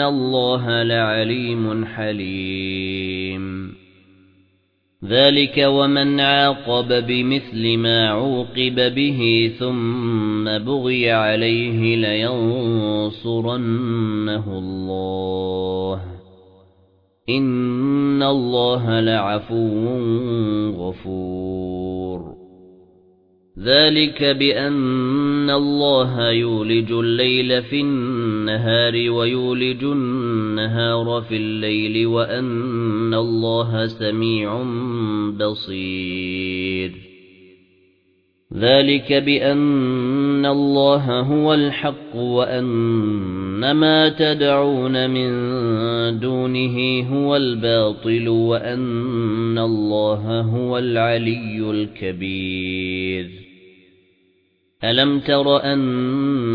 اللَّهَ لَعَلِيمٌ حَلِيمٌ. ذَلِكَ وَمَنْ عَاقَبَ بِمِثْلِ مَا عُوقِبَ بِهِ ثُمَّ بُغِيَ عَلَيْهِ لَيَنصُرَنَّهُ اللَّهُ إِنَّ اللَّهَ لَعَفُوٌّ غَفُورٌ. ذَلِكَ بِأَنَّ اللَّهَ يُولِجُ اللَّيْلَ فِي النَّهَارِ وَيُولِجُ النَّهَارَ فِي اللَّيْلِ وَأَنَّ اللَّهَ سَمِيعٌ بَصِيرٌ. ذَلِكَ بِأَنَّ اللَّهَ هُوَ الْحَقُّ وَأَنَّ مَا تَدْعُونَ مِن دُونِهِ هُوَ الْبَاطِلُ وَأَنَّ اللَّهَ هُوَ الْعَلِيُّ الْكَبِيرُ. أَلَمْ تَرَ أَنَّ